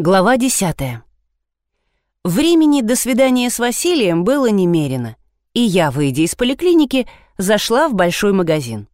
Глава 10. Времени до свидания с Василием было немерено, и я, выйдя из поликлиники, зашла в большой магазин.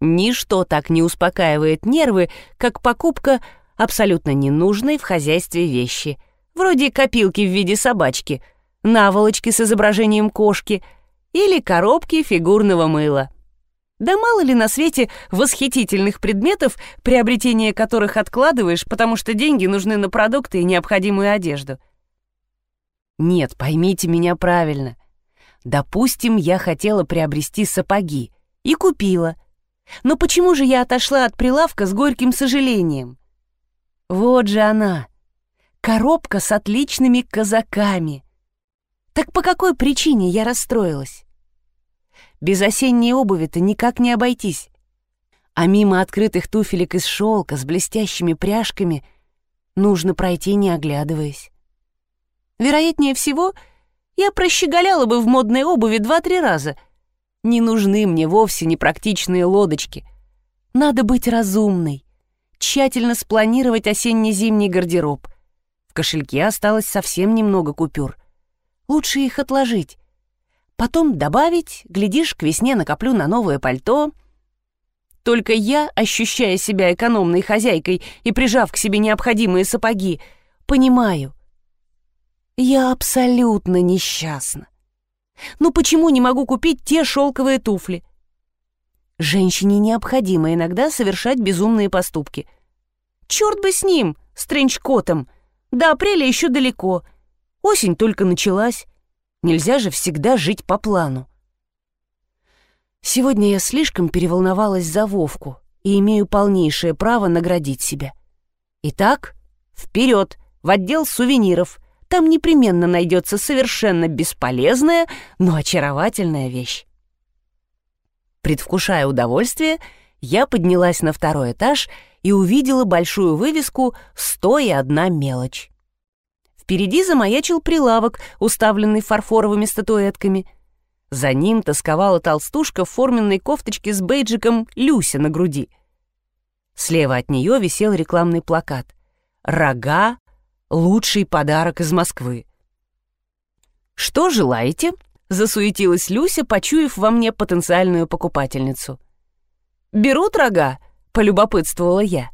Ничто так не успокаивает нервы, как покупка абсолютно ненужной в хозяйстве вещи, вроде копилки в виде собачки, наволочки с изображением кошки или коробки фигурного мыла. Да мало ли на свете восхитительных предметов, приобретение которых откладываешь, потому что деньги нужны на продукты и необходимую одежду. Нет, поймите меня правильно. Допустим, я хотела приобрести сапоги и купила. Но почему же я отошла от прилавка с горьким сожалением? Вот же она, коробка с отличными казаками. Так по какой причине я расстроилась? Без осенней обуви-то никак не обойтись. А мимо открытых туфелек из шелка с блестящими пряжками нужно пройти, не оглядываясь. Вероятнее всего, я прощеголяла бы в модной обуви два-три раза. Не нужны мне вовсе непрактичные лодочки. Надо быть разумной, тщательно спланировать осенне-зимний гардероб. В кошельке осталось совсем немного купюр. Лучше их отложить Потом добавить, глядишь, к весне накоплю на новое пальто. Только я, ощущая себя экономной хозяйкой и прижав к себе необходимые сапоги, понимаю, я абсолютно несчастна. Ну почему не могу купить те шелковые туфли? Женщине необходимо иногда совершать безумные поступки. Черт бы с ним, с тренчкотом. До апреля еще далеко. Осень только началась. Нельзя же всегда жить по плану. Сегодня я слишком переволновалась за Вовку и имею полнейшее право наградить себя. Итак, вперед, в отдел сувениров. Там непременно найдется совершенно бесполезная, но очаровательная вещь. Предвкушая удовольствие, я поднялась на второй этаж и увидела большую вывеску «Сто и одна мелочь». Впереди замаячил прилавок, уставленный фарфоровыми статуэтками. За ним тосковала толстушка в форменной кофточке с бейджиком «Люся» на груди. Слева от нее висел рекламный плакат. «Рога — лучший подарок из Москвы». «Что желаете?» — засуетилась Люся, почуяв во мне потенциальную покупательницу. «Берут рога?» — полюбопытствовала я.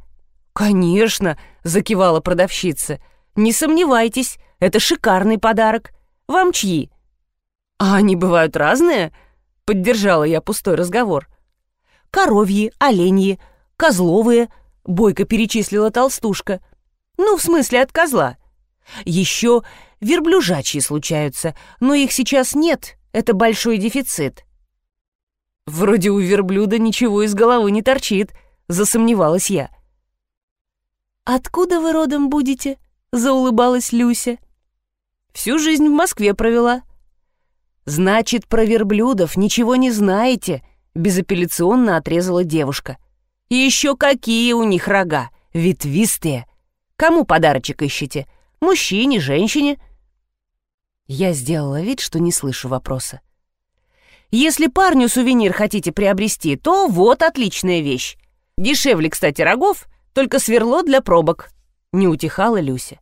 «Конечно!» — закивала продавщица — не сомневайтесь, это шикарный подарок. Вам чьи?» «А они бывают разные?» — поддержала я пустой разговор. «Коровьи, оленьи, козловые», — бойко перечислила толстушка. «Ну, в смысле, от козла. Еще верблюжачьи случаются, но их сейчас нет, это большой дефицит». «Вроде у верблюда ничего из головы не торчит», — засомневалась я. «Откуда вы родом будете?» — заулыбалась Люся. «Всю жизнь в Москве провела». «Значит, про верблюдов ничего не знаете», — безапелляционно отрезала девушка. «И еще какие у них рога, ветвистые. Кому подарочек ищете? Мужчине, женщине?» Я сделала вид, что не слышу вопроса. «Если парню сувенир хотите приобрести, то вот отличная вещь. Дешевле, кстати, рогов, только сверло для пробок». Не утихала Люся.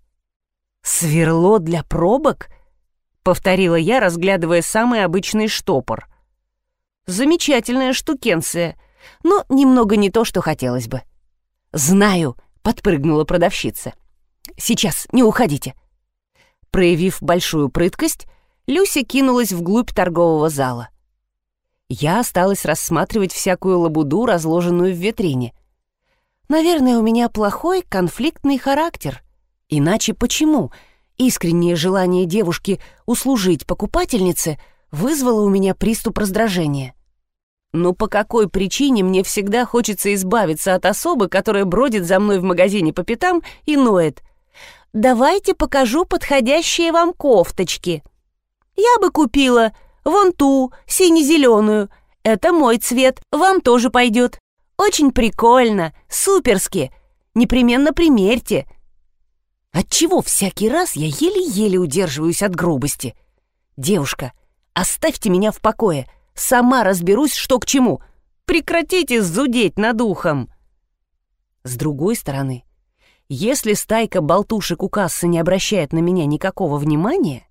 «Сверло для пробок?» — повторила я, разглядывая самый обычный штопор. «Замечательная штукенция, но немного не то, что хотелось бы». «Знаю», — подпрыгнула продавщица. «Сейчас, не уходите». Проявив большую прыткость, Люся кинулась вглубь торгового зала. Я осталась рассматривать всякую лабуду, разложенную в витрине. Наверное, у меня плохой конфликтный характер — Иначе почему искреннее желание девушки услужить покупательнице вызвало у меня приступ раздражения? Но по какой причине мне всегда хочется избавиться от особы, которая бродит за мной в магазине по пятам и ноет? «Давайте покажу подходящие вам кофточки. Я бы купила вон ту, сине-зеленую. Это мой цвет, вам тоже пойдет. Очень прикольно, суперски. Непременно примерьте. Отчего всякий раз я еле-еле удерживаюсь от грубости? Девушка, оставьте меня в покое. Сама разберусь, что к чему. Прекратите зудеть над ухом. С другой стороны, Если стайка болтушек у кассы не обращает на меня никакого внимания,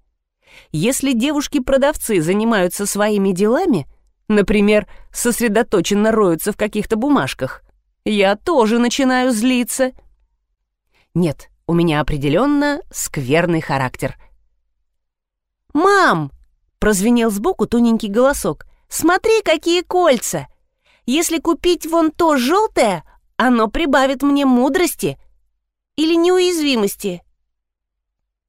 если девушки-продавцы занимаются своими делами, например, сосредоточенно роются в каких-то бумажках, я тоже начинаю злиться. Нет, у меня определенно скверный характер. «Мам!» — прозвенел сбоку тоненький голосок. «Смотри, какие кольца! Если купить вон то желтое, оно прибавит мне мудрости или неуязвимости».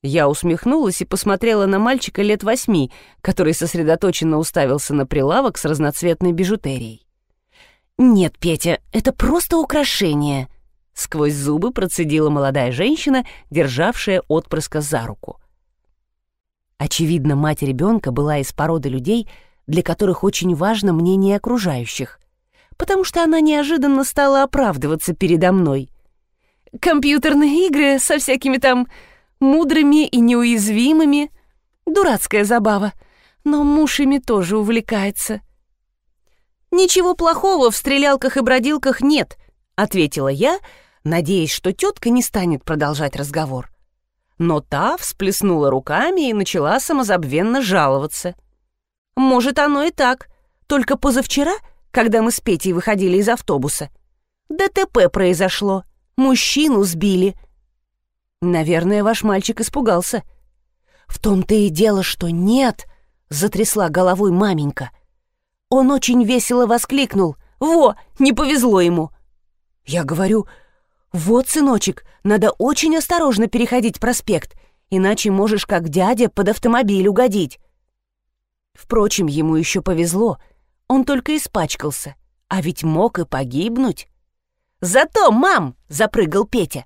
Я усмехнулась и посмотрела на мальчика лет восьми, который сосредоточенно уставился на прилавок с разноцветной бижутерией. «Нет, Петя, это просто украшение», — сквозь зубы процедила молодая женщина, державшая отпрыска за руку. Очевидно, мать ребенка была из породы людей, для которых очень важно мнение окружающих, потому что она неожиданно стала оправдываться передо мной. «Компьютерные игры со всякими там мудрыми и неуязвимыми. Дурацкая забава, но муж ими тоже увлекается». «Ничего плохого в стрелялках и бродилках нет», — ответила я, надеясь, что тетка не станет продолжать разговор. Но та всплеснула руками и начала самозабвенно жаловаться. «Может, оно и так. Только позавчера, когда мы с Петей выходили из автобуса, ДТП произошло. Мужчину сбили». «Наверное, ваш мальчик испугался». «В том-то и дело, что нет», — затрясла головой маменька. Он очень весело воскликнул. «Во, не повезло ему!» Я говорю, «Вот, сыночек, надо очень осторожно переходить проспект, иначе можешь, как дядя, под автомобиль угодить». Впрочем, ему еще повезло, он только испачкался, а ведь мог и погибнуть. «Зато, мам!» — запрыгал Петя.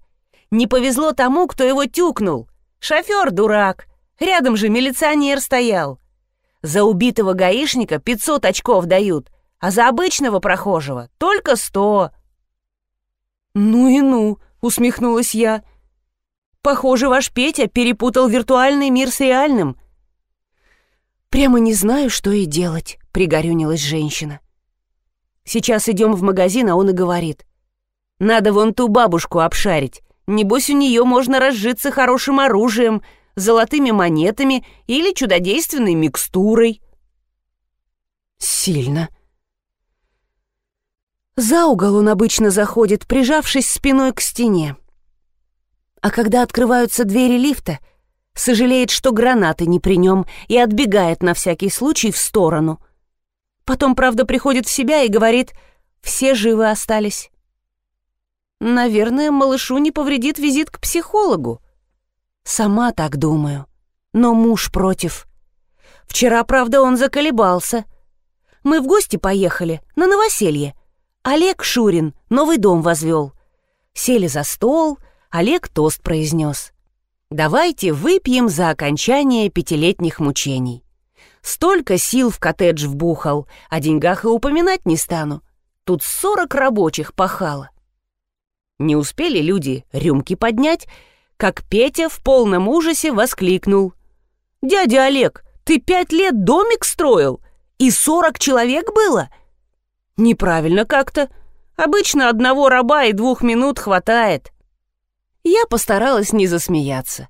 «Не повезло тому, кто его тюкнул. Шофер дурак. Рядом же милиционер стоял. За убитого гаишника 500 очков дают, а за обычного прохожего только 100. «Ну и ну», — усмехнулась я. «Похоже, ваш Петя перепутал виртуальный мир с реальным». «Прямо не знаю, что и делать», — пригорюнилась женщина. «Сейчас идем в магазин, а он и говорит. Надо вон ту бабушку обшарить. Небось, у нее можно разжиться хорошим оружием, золотыми монетами или чудодейственной микстурой. Сильно. За угол он обычно заходит, прижавшись спиной к стене. А когда открываются двери лифта, сожалеет, что гранаты не при нем, и отбегает на всякий случай в сторону. Потом, правда, приходит в себя и говорит, все живы остались. Наверное, малышу не повредит визит к психологу. Сама так думаю. Но муж против. Вчера, правда, он заколебался. Мы в гости поехали, на новоселье. Олег Шурин новый дом возвел. Сели за стол, Олег тост произнес. «Давайте выпьем за окончание пятилетних мучений. Столько сил в коттедж вбухал, о деньгах и упоминать не стану. Тут сорок рабочих пахало». Не успели люди рюмки поднять, как Петя в полном ужасе воскликнул. «Дядя Олег, ты пять лет домик строил? И сорок человек было?» «Неправильно как-то. Обычно одного раба и двух минут хватает». Я постаралась не засмеяться.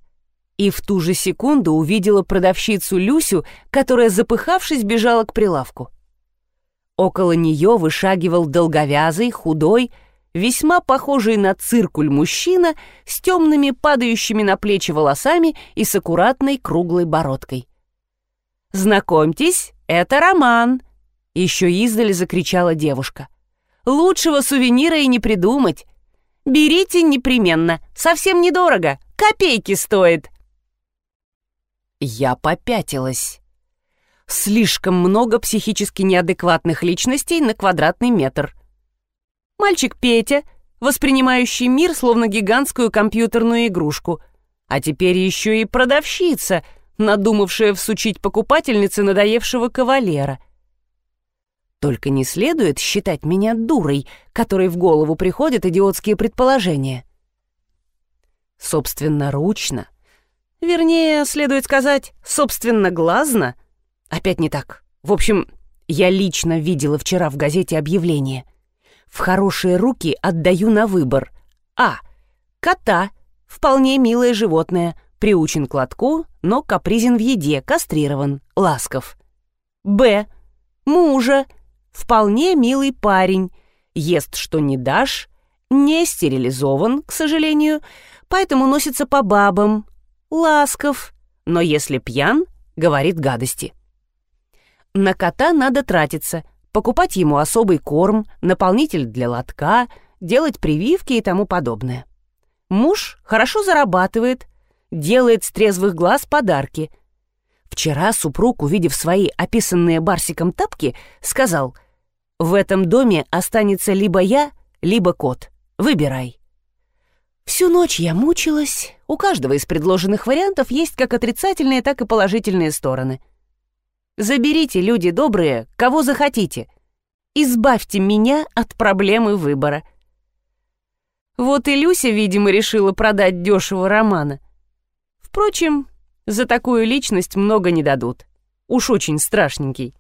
И в ту же секунду увидела продавщицу Люсю, которая, запыхавшись, бежала к прилавку. Около нее вышагивал долговязый, худой, весьма похожий на циркуль мужчина с темными падающими на плечи волосами и с аккуратной круглой бородкой. «Знакомьтесь, это Роман!» — еще издали закричала девушка. «Лучшего сувенира и не придумать. Берите непременно, совсем недорого, копейки стоит!» Я попятилась. Слишком много психически неадекватных личностей на квадратный метр — Мальчик Петя, воспринимающий мир словно гигантскую компьютерную игрушку. А теперь еще и продавщица, надумавшая всучить покупательнице надоевшего кавалера. Только не следует считать меня дурой, которой в голову приходят идиотские предположения. Собственноручно. Вернее, следует сказать, собственноглазно. Опять не так. В общем, я лично видела вчера в газете объявление — в хорошие руки отдаю на выбор. А. Кота. Вполне милое животное. Приучен к лотку, но капризен в еде, кастрирован, ласков. Б. Мужа. Вполне милый парень. Ест, что не дашь. Не стерилизован, к сожалению, поэтому носится по бабам. Ласков. Но если пьян, говорит гадости. На кота надо тратиться, покупать ему особый корм, наполнитель для лотка, делать прививки и тому подобное. Муж хорошо зарабатывает, делает с трезвых глаз подарки. Вчера супруг, увидев свои описанные Барсиком тапки, сказал, «В этом доме останется либо я, либо кот. Выбирай». Всю ночь я мучилась. У каждого из предложенных вариантов есть как отрицательные, так и положительные стороны. Заберите, люди добрые, кого захотите. Избавьте меня от проблемы выбора. Вот и Люся, видимо, решила продать дешево Романа. Впрочем, за такую личность много не дадут. Уж очень страшненький.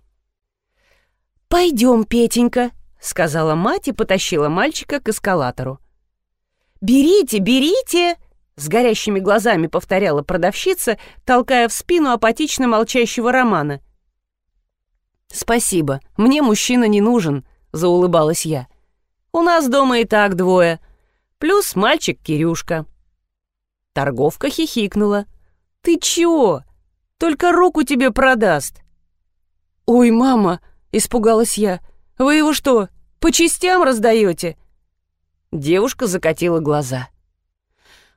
«Пойдем, Петенька», — сказала мать и потащила мальчика к эскалатору. «Берите, берите!» — с горящими глазами повторяла продавщица, толкая в спину апатично молчащего Романа. «Спасибо, мне мужчина не нужен», — заулыбалась я. «У нас дома и так двое, плюс мальчик Кирюшка». Торговка хихикнула. «Ты чё? Только руку тебе продаст». «Ой, мама!» — испугалась я. «Вы его что, по частям раздаете?» Девушка закатила глаза.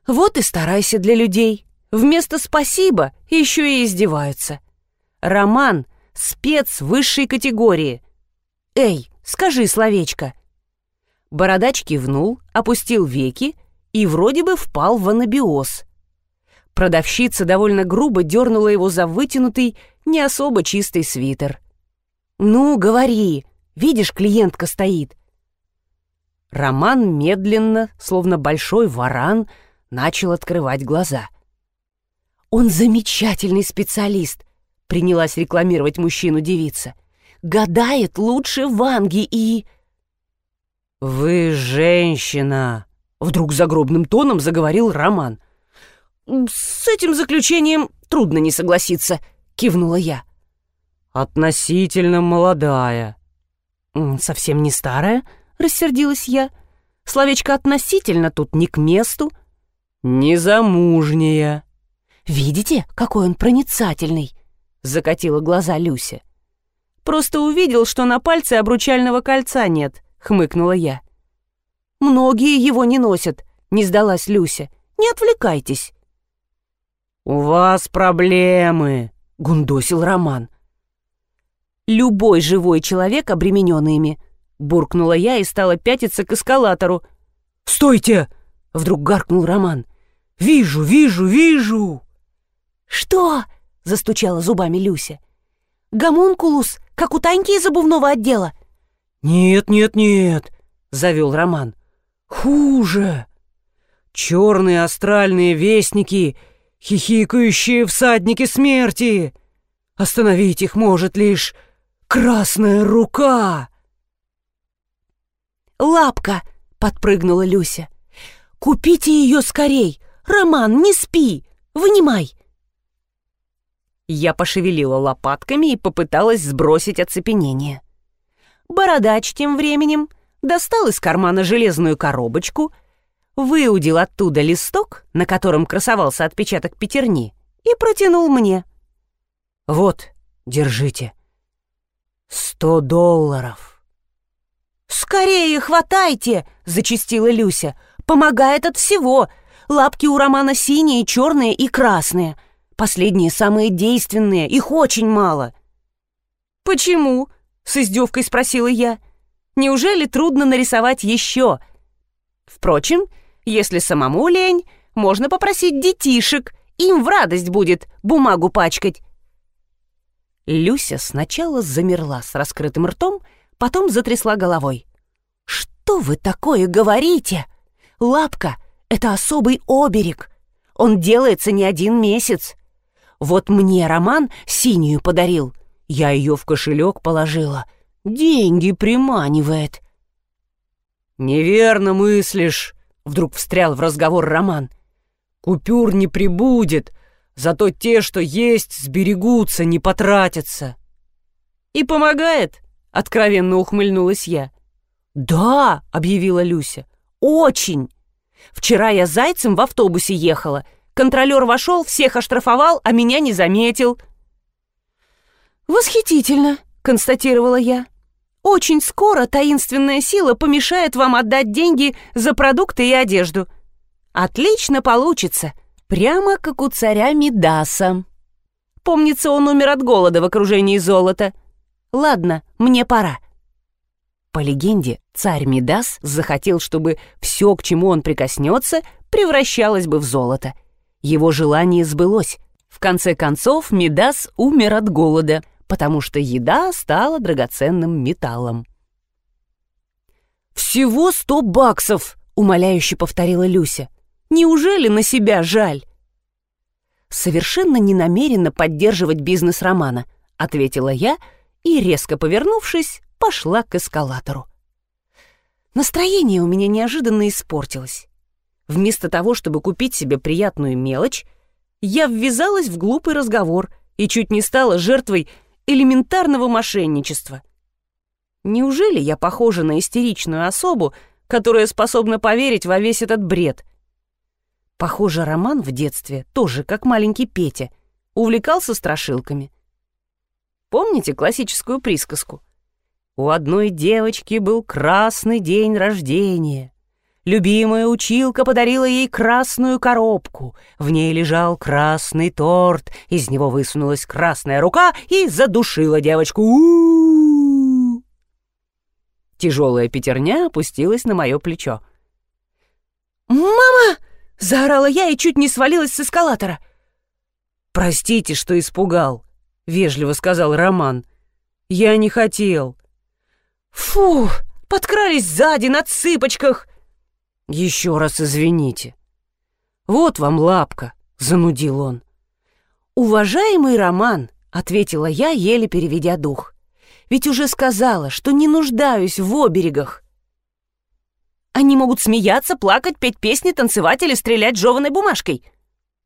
«Вот и старайся для людей. Вместо «спасибо» еще и издеваются. Роман — спец высшей категории. Эй, скажи словечко». Бородач кивнул, опустил веки и вроде бы впал в анабиоз. Продавщица довольно грубо дернула его за вытянутый, не особо чистый свитер. «Ну, говори, видишь, клиентка стоит. Роман медленно, словно большой варан, начал открывать глаза. «Он замечательный специалист», — принялась рекламировать мужчину девица. «Гадает лучше Ванги и...» «Вы женщина!» — вдруг загробным тоном заговорил Роман. «С этим заключением трудно не согласиться», — кивнула я. «Относительно молодая». «Совсем не старая?» — рассердилась я. «Словечко «относительно» тут не к месту». «Незамужняя». «Видите, какой он проницательный?» — закатила глаза Люся. «Просто увидел, что на пальце обручального кольца нет», — хмыкнула я. «Многие его не носят», — не сдалась Люся. «Не отвлекайтесь». «У вас проблемы», — гундосил Роман. «Любой живой человек, обремененный ими, Буркнула я и стала пятиться к эскалатору. «Стойте!» — вдруг гаркнул Роман. «Вижу, вижу, вижу!» «Что?» — застучала зубами Люся. «Гомункулус, как у Таньки из обувного отдела?» «Нет, нет, нет!» — завел Роман. «Хуже! Черные астральные вестники, хихикающие всадники смерти! Остановить их может лишь красная рука!» лапка!» — подпрыгнула Люся. «Купите ее скорей! Роман, не спи! Вынимай!» Я пошевелила лопатками и попыталась сбросить оцепенение. Бородач тем временем достал из кармана железную коробочку, выудил оттуда листок, на котором красовался отпечаток пятерни, и протянул мне. «Вот, держите. Сто долларов». «Скорее хватайте!» — зачастила Люся. «Помогает от всего. Лапки у Романа синие, черные и красные. Последние самые действенные, их очень мало». «Почему?» — с издевкой спросила я. «Неужели трудно нарисовать еще?» Впрочем, если самому лень, можно попросить детишек, им в радость будет бумагу пачкать. Люся сначала замерла с раскрытым ртом, потом затрясла головой. «Что вы такое говорите? Лапка — это особый оберег. Он делается не один месяц. Вот мне Роман синюю подарил. Я ее в кошелек положила. Деньги приманивает». «Неверно мыслишь», Вдруг встрял в разговор Роман. «Купюр не прибудет, зато те, что есть, сберегутся, не потратятся». «И помогает?» — откровенно ухмыльнулась я. «Да», — объявила Люся, — «очень. Вчера я зайцем в автобусе ехала. Контролер вошел, всех оштрафовал, а меня не заметил». «Восхитительно», — констатировала я. «Очень скоро таинственная сила помешает вам отдать деньги за продукты и одежду. Отлично получится, прямо как у царя Мидаса. Помнится, он умер от голода в окружении золота. Ладно, мне пора». По легенде, царь Мидас захотел, чтобы все, к чему он прикоснется, превращалось бы в золото. Его желание сбылось. В конце концов, Мидас умер от голода — потому что еда стала драгоценным металлом. «Всего сто баксов!» — умоляюще повторила Люся. «Неужели на себя жаль?» «Совершенно не намерена поддерживать бизнес Романа», — ответила я и, резко повернувшись, пошла к эскалатору. Настроение у меня неожиданно испортилось. Вместо того, чтобы купить себе приятную мелочь, я ввязалась в глупый разговор и чуть не стала жертвой элементарного мошенничества. Неужели я похожа на истеричную особу, которая способна поверить во весь этот бред? Похоже, Роман в детстве, тоже как маленький Петя, увлекался страшилками. Помните классическую присказку? У одной девочки был красный день рождения. Любимая училка подарила ей красную коробку. В ней лежал красный торт, из него высунулась красная рука и задушила девочку. У -у -у Тяжелая пятерня опустилась на мое плечо. «Мама!» — заорала я и чуть не свалилась с эскалатора. «Простите, что испугал», — вежливо сказал Роман. «Я не хотел». «Фу!» подкрались сзади на цыпочках. «Еще раз извините». «Вот вам лапка», — занудил он. «Уважаемый Роман», — ответила я, еле переведя дух, «ведь уже сказала, что не нуждаюсь в оберегах». Они могут смеяться, плакать, петь песни, танцевать или стрелять жеваной бумажкой.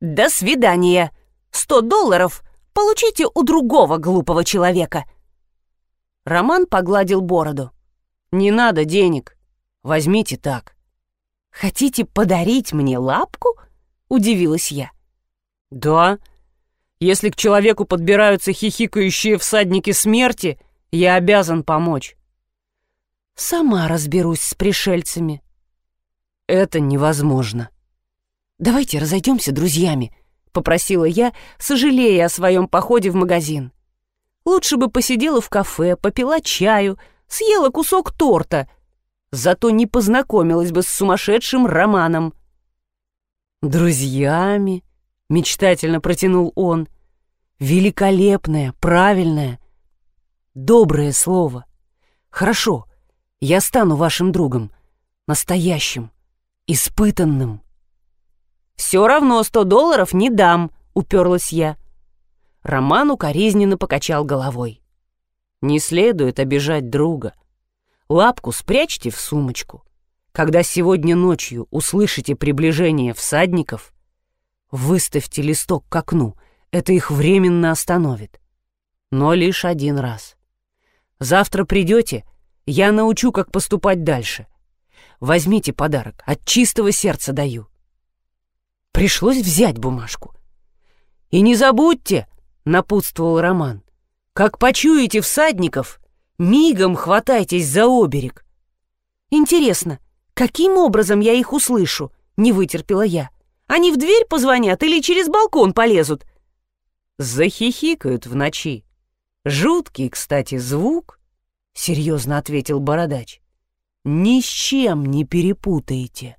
До свидания. Сто долларов получите у другого глупого человека. Роман погладил бороду. Не надо денег. Возьмите так. «Хотите подарить мне лапку?» — удивилась я. «Да. Если к человеку подбираются хихикающие всадники смерти, я обязан помочь». «Сама разберусь с пришельцами». «Это невозможно». «Давайте разойдемся друзьями», — попросила я, сожалея о своем походе в магазин. «Лучше бы посидела в кафе, попила чаю, съела кусок торта», — зато не познакомилась бы с сумасшедшим романом. «Друзьями», — мечтательно протянул он, — «великолепное, правильное, доброе слово. Хорошо, я стану вашим другом, настоящим, испытанным». «Все равно сто долларов не дам», — уперлась я. Роман укоризненно покачал головой. «Не следует обижать друга. Лапку спрячьте в сумочку. Когда сегодня ночью услышите приближение всадников, выставьте листок к окну, это их временно остановит. Но лишь один раз. Завтра придете, я научу, как поступать дальше. Возьмите подарок, от чистого сердца даю. Пришлось взять бумажку. «И не забудьте», — напутствовал Роман, — «как почуете всадников, Мигом хватайтесь за оберег. Интересно, каким образом я их услышу? Не вытерпела я. Они в дверь позвонят или через балкон полезут? Захихикают в ночи. Жуткий, кстати, звук, — серьезно ответил бородач. Ни с чем не перепутаете.